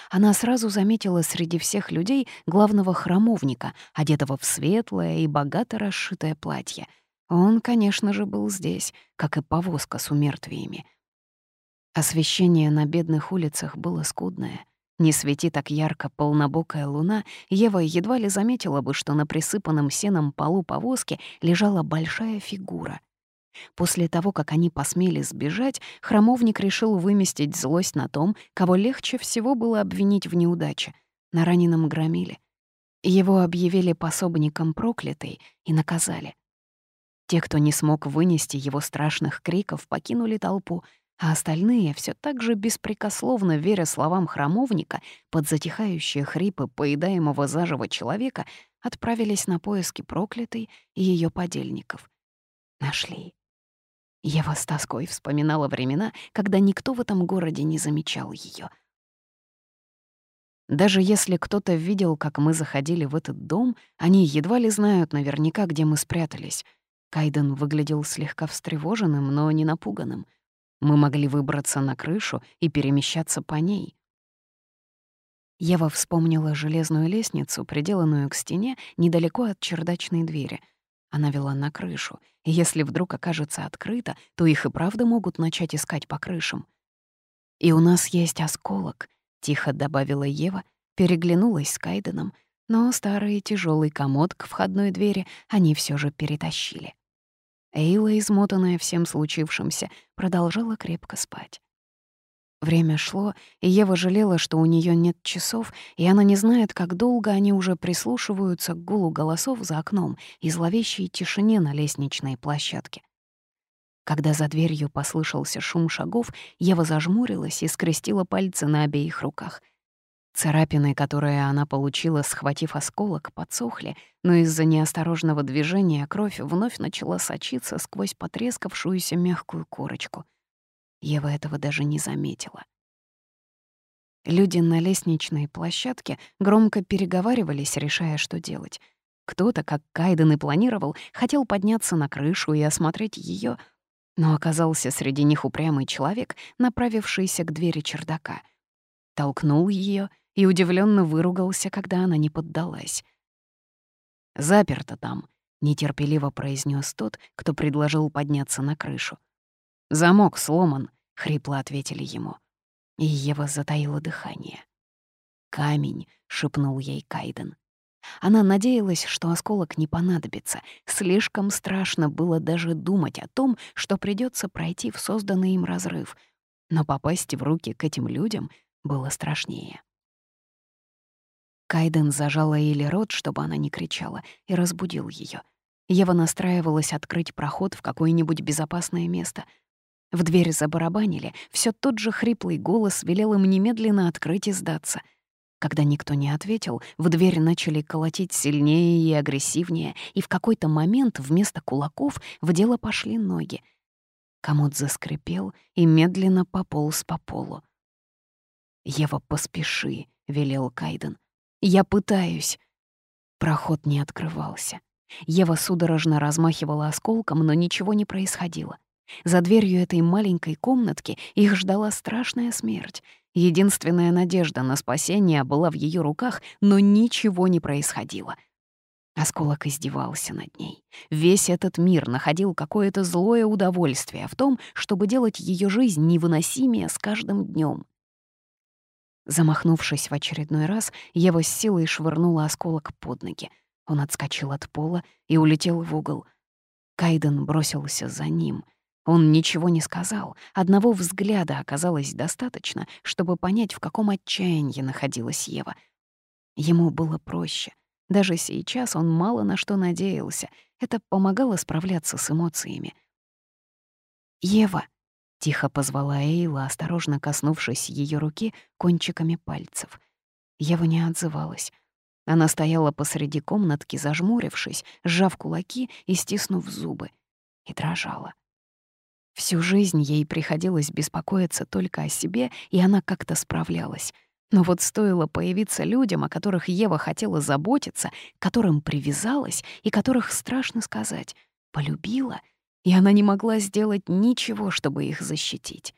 Она сразу заметила среди всех людей главного храмовника, одетого в светлое и богато расшитое платье. Он, конечно же, был здесь, как и повозка с умертвиями. Освещение на бедных улицах было скудное. Не свети так ярко полнобокая луна, Ева едва ли заметила бы, что на присыпанном сеном полу повозки лежала большая фигура. После того, как они посмели сбежать, храмовник решил выместить злость на том, кого легче всего было обвинить в неудаче — на раненом громиле. Его объявили пособником проклятой и наказали. Те, кто не смог вынести его страшных криков, покинули толпу — а остальные, все так же беспрекословно веря словам храмовника, под затихающие хрипы поедаемого заживо человека, отправились на поиски проклятой и ее подельников. Нашли. Ева с тоской вспоминала времена, когда никто в этом городе не замечал ее. Даже если кто-то видел, как мы заходили в этот дом, они едва ли знают наверняка, где мы спрятались. Кайден выглядел слегка встревоженным, но не напуганным — мы могли выбраться на крышу и перемещаться по ней. Ева вспомнила железную лестницу, приделанную к стене недалеко от чердачной двери. Она вела на крышу, и если вдруг окажется открыто, то их и правда могут начать искать по крышам. «И у нас есть осколок», — тихо добавила Ева, переглянулась с Кайденом, но старый тяжелый комод к входной двери они все же перетащили. Эйла, измотанная всем случившимся, продолжала крепко спать. Время шло, и Ева жалела, что у нее нет часов, и она не знает, как долго они уже прислушиваются к гулу голосов за окном и зловещей тишине на лестничной площадке. Когда за дверью послышался шум шагов, Ева зажмурилась и скрестила пальцы на обеих руках. Царапины, которые она получила, схватив осколок, подсохли, но из-за неосторожного движения кровь вновь начала сочиться сквозь потрескавшуюся мягкую корочку. Ева этого даже не заметила. Люди на лестничной площадке громко переговаривались, решая, что делать. Кто-то, как Кайден и планировал, хотел подняться на крышу и осмотреть ее, но оказался среди них упрямый человек, направившийся к двери чердака. Толкнул ее и удивленно выругался, когда она не поддалась. «Заперто там», — нетерпеливо произнес тот, кто предложил подняться на крышу. «Замок сломан», — хрипло ответили ему. И Ева затаила дыхание. «Камень», — шепнул ей Кайден. Она надеялась, что осколок не понадобится. Слишком страшно было даже думать о том, что придется пройти в созданный им разрыв. Но попасть в руки к этим людям было страшнее. Кайден зажала Эйли рот, чтобы она не кричала, и разбудил ее. Ева настраивалась открыть проход в какое-нибудь безопасное место. В дверь забарабанили, все тот же хриплый голос велел им немедленно открыть и сдаться. Когда никто не ответил, в дверь начали колотить сильнее и агрессивнее, и в какой-то момент вместо кулаков в дело пошли ноги. Комод заскрипел и медленно пополз по полу. «Ева, поспеши», — велел Кайден. Я пытаюсь. Проход не открывался. Ева судорожно размахивала осколком, но ничего не происходило. За дверью этой маленькой комнатки их ждала страшная смерть. Единственная надежда на спасение была в ее руках, но ничего не происходило. Осколок издевался над ней. Весь этот мир находил какое-то злое удовольствие в том, чтобы делать ее жизнь невыносимее с каждым днем. Замахнувшись в очередной раз, Ева с силой швырнула осколок под ноги. Он отскочил от пола и улетел в угол. Кайден бросился за ним. Он ничего не сказал. Одного взгляда оказалось достаточно, чтобы понять, в каком отчаянии находилась Ева. Ему было проще. Даже сейчас он мало на что надеялся. Это помогало справляться с эмоциями. «Ева!» — тихо позвала Эйла, осторожно коснувшись ее руки кончиками пальцев. Ева не отзывалась. Она стояла посреди комнатки, зажмурившись, сжав кулаки и стиснув зубы, и дрожала. Всю жизнь ей приходилось беспокоиться только о себе, и она как-то справлялась. Но вот стоило появиться людям, о которых Ева хотела заботиться, которым привязалась и которых, страшно сказать, полюбила, и она не могла сделать ничего, чтобы их защитить.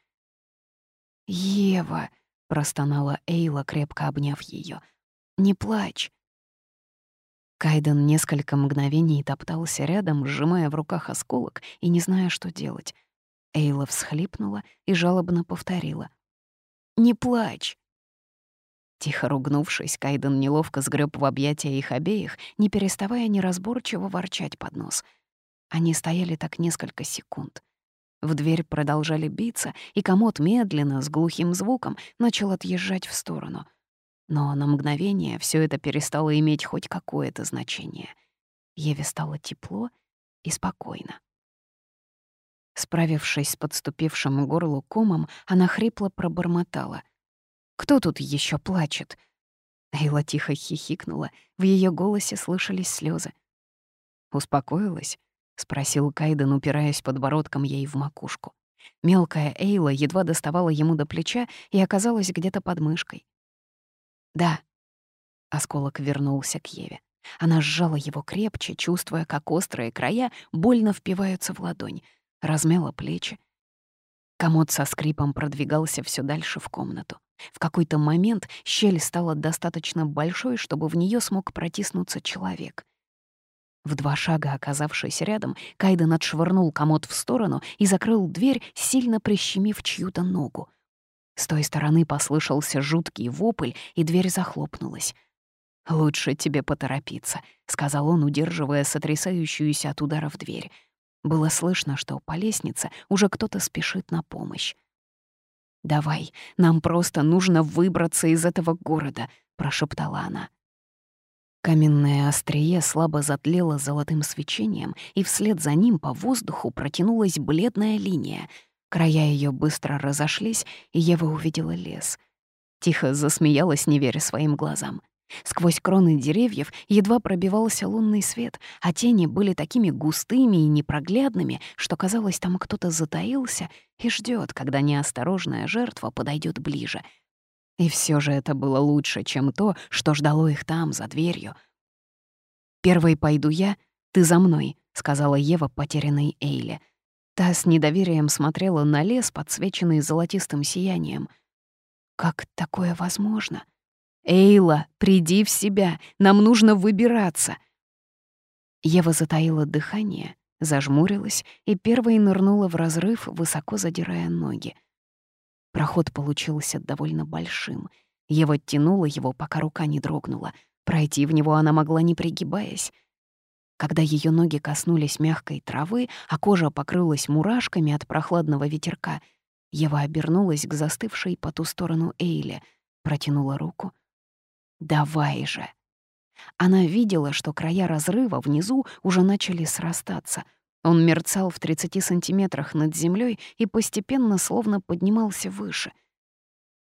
«Ева», — простонала Эйла, крепко обняв ее, — «не плачь». Кайден несколько мгновений топтался рядом, сжимая в руках осколок и не зная, что делать. Эйла всхлипнула и жалобно повторила. «Не плачь!» Тихо ругнувшись, Кайден неловко сгреб в объятия их обеих, не переставая неразборчиво ворчать под нос. Они стояли так несколько секунд. В дверь продолжали биться, и комод медленно, с глухим звуком, начал отъезжать в сторону. Но на мгновение все это перестало иметь хоть какое-то значение. Еве стало тепло и спокойно. Справившись с подступившим горлу комом, она хрипло пробормотала. «Кто тут еще плачет?» Эйла тихо хихикнула, в ее голосе слышались слезы. «Успокоилась?» — спросил Кайден, упираясь подбородком ей в макушку. Мелкая Эйла едва доставала ему до плеча и оказалась где-то под мышкой. «Да». Осколок вернулся к Еве. Она сжала его крепче, чувствуя, как острые края больно впиваются в ладонь — размяла плечи. Комод со скрипом продвигался все дальше в комнату. В какой-то момент щель стала достаточно большой, чтобы в нее смог протиснуться человек. В два шага оказавшись рядом, Кайден отшвырнул комод в сторону и закрыл дверь, сильно прищемив чью-то ногу. С той стороны послышался жуткий вопль, и дверь захлопнулась. «Лучше тебе поторопиться», — сказал он, удерживая сотрясающуюся от ударов дверь. Было слышно, что по лестнице уже кто-то спешит на помощь. «Давай, нам просто нужно выбраться из этого города», — прошептала она. Каменное острие слабо затлело золотым свечением, и вслед за ним по воздуху протянулась бледная линия. Края ее быстро разошлись, и Ева увидела лес. Тихо засмеялась, не веря своим глазам. Сквозь кроны деревьев едва пробивался лунный свет, а тени были такими густыми и непроглядными, что казалось, там кто-то затаился и ждет, когда неосторожная жертва подойдет ближе. И все же это было лучше, чем то, что ждало их там, за дверью. «Первой пойду я, ты за мной», — сказала Ева потерянной Эйле. Та с недоверием смотрела на лес, подсвеченный золотистым сиянием. «Как такое возможно?» «Эйла, приди в себя, нам нужно выбираться!» Ева затаила дыхание, зажмурилась и первой нырнула в разрыв, высоко задирая ноги. Проход получился довольно большим. Ева тянула его, пока рука не дрогнула. Пройти в него она могла, не пригибаясь. Когда ее ноги коснулись мягкой травы, а кожа покрылась мурашками от прохладного ветерка, Ева обернулась к застывшей по ту сторону Эйле, протянула руку «Давай же!» Она видела, что края разрыва внизу уже начали срастаться. Он мерцал в 30 сантиметрах над землей и постепенно словно поднимался выше.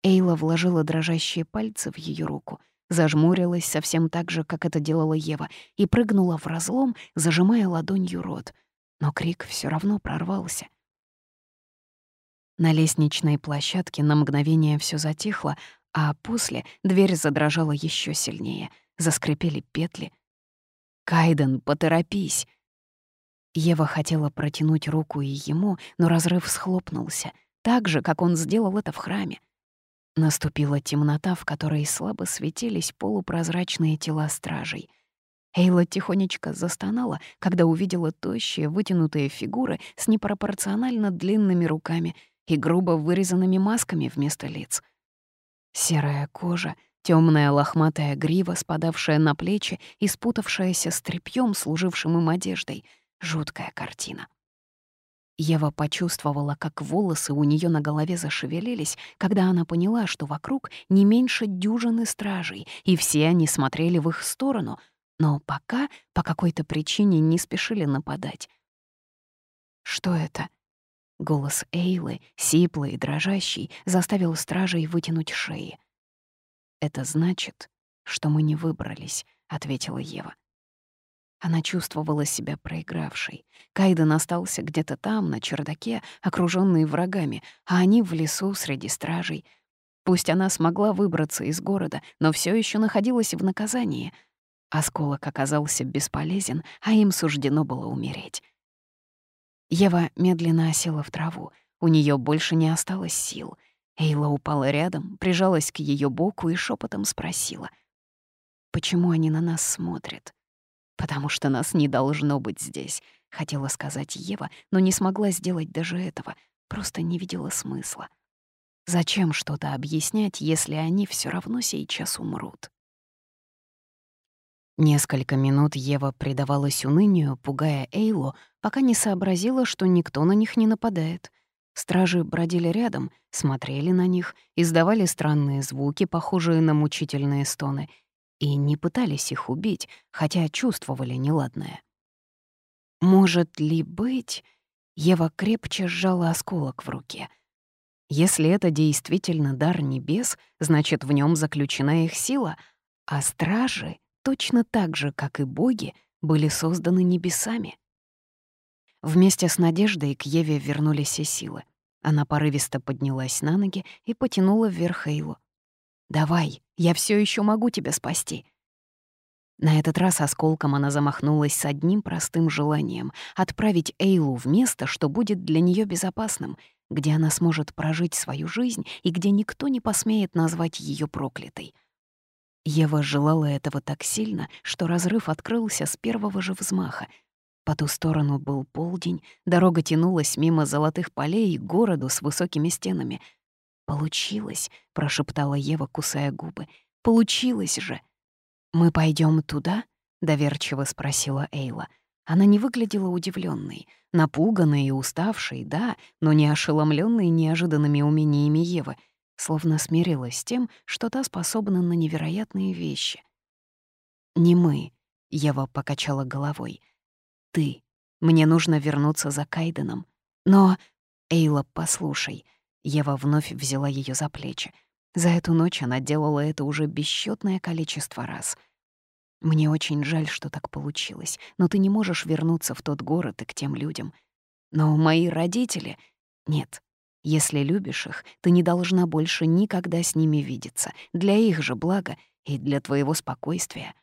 Эйла вложила дрожащие пальцы в ее руку, зажмурилась совсем так же, как это делала Ева, и прыгнула в разлом, зажимая ладонью рот. Но крик все равно прорвался. На лестничной площадке на мгновение все затихло, а после дверь задрожала еще сильнее, заскрипели петли. «Кайден, поторопись!» Ева хотела протянуть руку и ему, но разрыв схлопнулся, так же, как он сделал это в храме. Наступила темнота, в которой слабо светились полупрозрачные тела стражей. Эйла тихонечко застонала, когда увидела тощие, вытянутые фигуры с непропорционально длинными руками и грубо вырезанными масками вместо лиц — Серая кожа, темная лохматая грива, спадавшая на плечи и спутавшаяся с тряпьем, служившим им одеждой. Жуткая картина. Ева почувствовала, как волосы у нее на голове зашевелились, когда она поняла, что вокруг не меньше дюжины стражей, и все они смотрели в их сторону, но пока по какой-то причине не спешили нападать. «Что это?» Голос Эйлы, сиплый и дрожащий, заставил стражей вытянуть шеи. «Это значит, что мы не выбрались», — ответила Ева. Она чувствовала себя проигравшей. Кайден остался где-то там, на чердаке, окружённый врагами, а они в лесу среди стражей. Пусть она смогла выбраться из города, но всё ещё находилась в наказании. Осколок оказался бесполезен, а им суждено было умереть. Ева медленно осела в траву. У неё больше не осталось сил. Эйла упала рядом, прижалась к её боку и шепотом спросила. «Почему они на нас смотрят?» «Потому что нас не должно быть здесь», — хотела сказать Ева, но не смогла сделать даже этого, просто не видела смысла. Зачем что-то объяснять, если они все равно сейчас умрут? Несколько минут Ева предавалась унынию, пугая Эйлу, пока не сообразила, что никто на них не нападает. Стражи бродили рядом, смотрели на них, издавали странные звуки, похожие на мучительные стоны, и не пытались их убить, хотя чувствовали неладное. Может ли быть... Ева крепче сжала осколок в руке. Если это действительно дар небес, значит, в нем заключена их сила, а стражи, точно так же, как и боги, были созданы небесами. Вместе с надеждой к Еве вернулись все силы. Она порывисто поднялась на ноги и потянула вверх Эйлу. «Давай, я все еще могу тебя спасти». На этот раз осколком она замахнулась с одним простым желанием — отправить Эйлу в место, что будет для нее безопасным, где она сможет прожить свою жизнь и где никто не посмеет назвать ее проклятой. Ева желала этого так сильно, что разрыв открылся с первого же взмаха. По ту сторону был полдень, дорога тянулась мимо золотых полей к городу с высокими стенами — «Получилось», — прошептала Ева, кусая губы. «Получилось же!» «Мы пойдем туда?» — доверчиво спросила Эйла. Она не выглядела удивленной, напуганной и уставшей, да, но не ошеломленной неожиданными умениями Евы, словно смирилась с тем, что та способна на невероятные вещи. «Не мы», — Ева покачала головой. «Ты. Мне нужно вернуться за Кайденом. Но, Эйла, послушай, Ева вновь взяла ее за плечи. За эту ночь она делала это уже бесчетное количество раз. Мне очень жаль, что так получилось, но ты не можешь вернуться в тот город и к тем людям. Но мои родители... Нет. Если любишь их, ты не должна больше никогда с ними видеться. Для их же блага и для твоего спокойствия.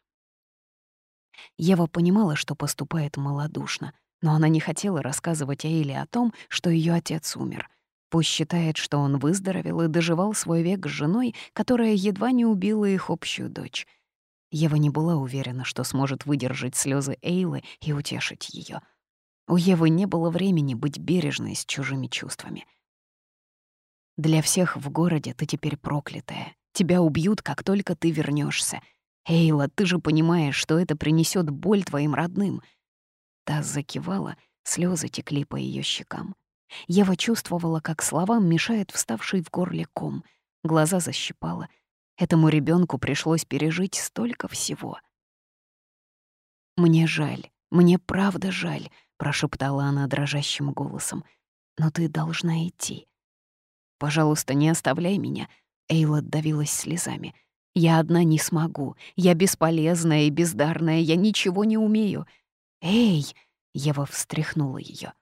Ева понимала, что поступает малодушно, но она не хотела рассказывать Эйле о том, что ее отец умер — Пусть считает, что он выздоровел и доживал свой век с женой, которая едва не убила их общую дочь. Ева не была уверена, что сможет выдержать слезы Эйлы и утешить ее. У Евы не было времени быть бережной с чужими чувствами. «Для всех в городе ты теперь проклятая. Тебя убьют, как только ты вернешься. Эйла, ты же понимаешь, что это принесет боль твоим родным». Та закивала, слезы текли по ее щекам. Ева чувствовала, как словам мешает вставший в горле ком. Глаза защипала. Этому ребенку пришлось пережить столько всего. «Мне жаль, мне правда жаль», — прошептала она дрожащим голосом. «Но ты должна идти». «Пожалуйста, не оставляй меня», — Эйла давилась слезами. «Я одна не смогу. Я бесполезная и бездарная. Я ничего не умею». «Эй!» — Ева встряхнула ее.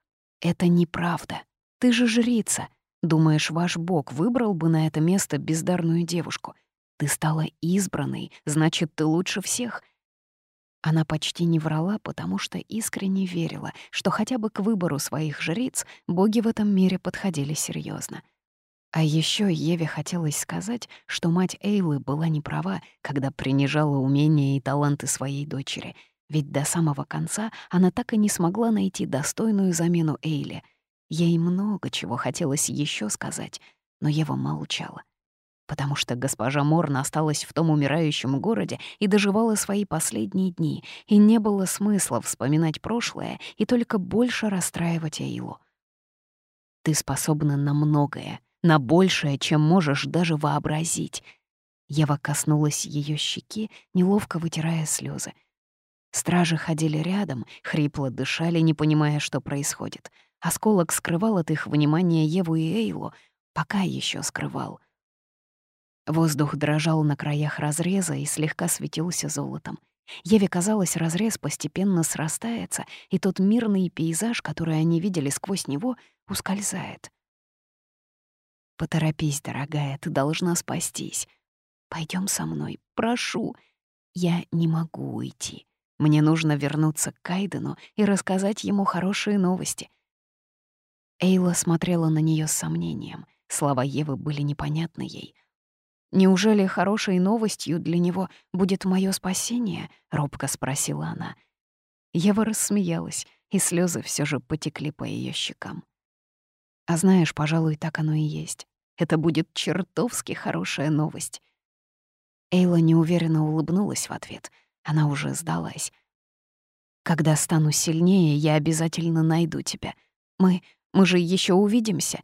Это неправда. Ты же жрица. Думаешь, ваш бог выбрал бы на это место бездарную девушку? Ты стала избранной, значит, ты лучше всех. Она почти не врала, потому что искренне верила, что хотя бы к выбору своих жриц боги в этом мире подходили серьезно. А еще Еве хотелось сказать, что мать Эйлы была не права, когда принижала умения и таланты своей дочери — ведь до самого конца она так и не смогла найти достойную замену Эйле. Ей много чего хотелось еще сказать, но Ева молчала. Потому что госпожа Морн осталась в том умирающем городе и доживала свои последние дни, и не было смысла вспоминать прошлое и только больше расстраивать Эйлу. Ты способна на многое, на большее, чем можешь даже вообразить. Ева коснулась ее щеки, неловко вытирая слезы. Стражи ходили рядом, хрипло дышали, не понимая, что происходит. Осколок скрывал от их внимания Еву и Эйлу, пока еще скрывал. Воздух дрожал на краях разреза и слегка светился золотом. Еве казалось, разрез постепенно срастается, и тот мирный пейзаж, который они видели сквозь него, ускользает. «Поторопись, дорогая, ты должна спастись. Пойдем со мной, прошу. Я не могу уйти. Мне нужно вернуться к Кайдену и рассказать ему хорошие новости». Эйла смотрела на нее с сомнением. Слова Евы были непонятны ей — «Неужели хорошей новостью для него будет мое спасение?» — робко спросила она. Ева рассмеялась, и слезы все же потекли по ее щекам. «А знаешь, пожалуй, так оно и есть. Это будет чертовски хорошая новость». Эйла неуверенно улыбнулась в ответ. Она уже сдалась. «Когда стану сильнее, я обязательно найду тебя. Мы... мы же еще увидимся».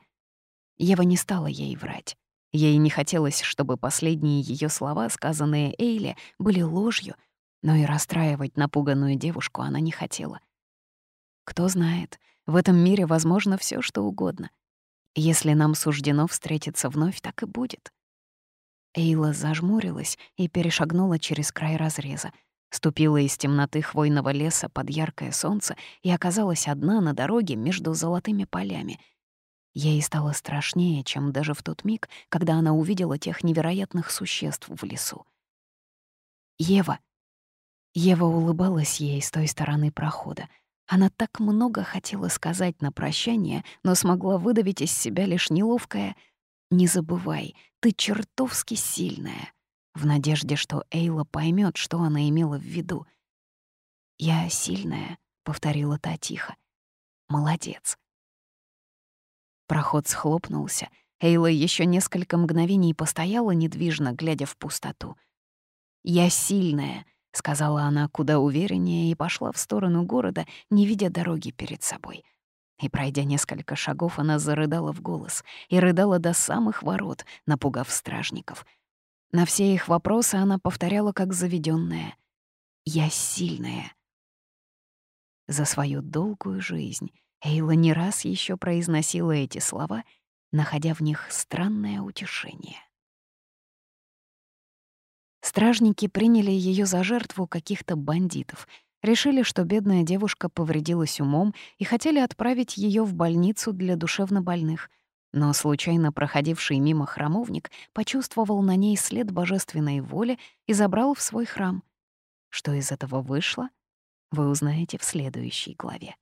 Ева не стала ей врать. Ей не хотелось, чтобы последние ее слова, сказанные Эйле, были ложью, но и расстраивать напуганную девушку она не хотела. Кто знает, в этом мире возможно все, что угодно. Если нам суждено встретиться вновь, так и будет. Эйла зажмурилась и перешагнула через край разреза, ступила из темноты хвойного леса под яркое солнце и оказалась одна на дороге между золотыми полями — Ей стало страшнее, чем даже в тот миг, когда она увидела тех невероятных существ в лесу. «Ева!» Ева улыбалась ей с той стороны прохода. Она так много хотела сказать на прощание, но смогла выдавить из себя лишь неловкое «Не забывай, ты чертовски сильная», в надежде, что Эйла поймет, что она имела в виду. «Я сильная», — повторила та тихо. «Молодец». Проход схлопнулся. Эйла еще несколько мгновений постояла недвижно, глядя в пустоту. «Я сильная», — сказала она куда увереннее и пошла в сторону города, не видя дороги перед собой. И, пройдя несколько шагов, она зарыдала в голос и рыдала до самых ворот, напугав стражников. На все их вопросы она повторяла как заведенная: «Я сильная». За свою долгую жизнь Эйла не раз еще произносила эти слова, находя в них странное утешение. Стражники приняли ее за жертву каких-то бандитов, решили, что бедная девушка повредилась умом и хотели отправить ее в больницу для душевнобольных. Но случайно проходивший мимо храмовник почувствовал на ней след божественной воли и забрал в свой храм. Что из этого вышло, вы узнаете в следующей главе.